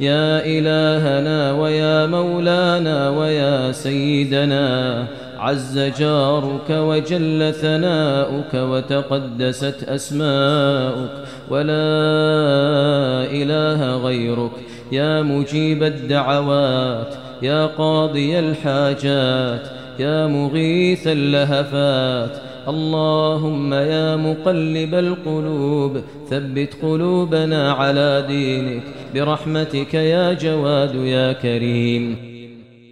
يا إلهنا ويا مولانا ويا سيدنا عز جارك وجل ثناؤك وتقدست أسماؤك ولا إله غيرك. يا مجيب الدعوات يا قاضي الحاجات يا مغيث اللهفات اللهم يا مقلب القلوب ثبت قلوبنا على دينك. برحمتك يا جواد يا كريم.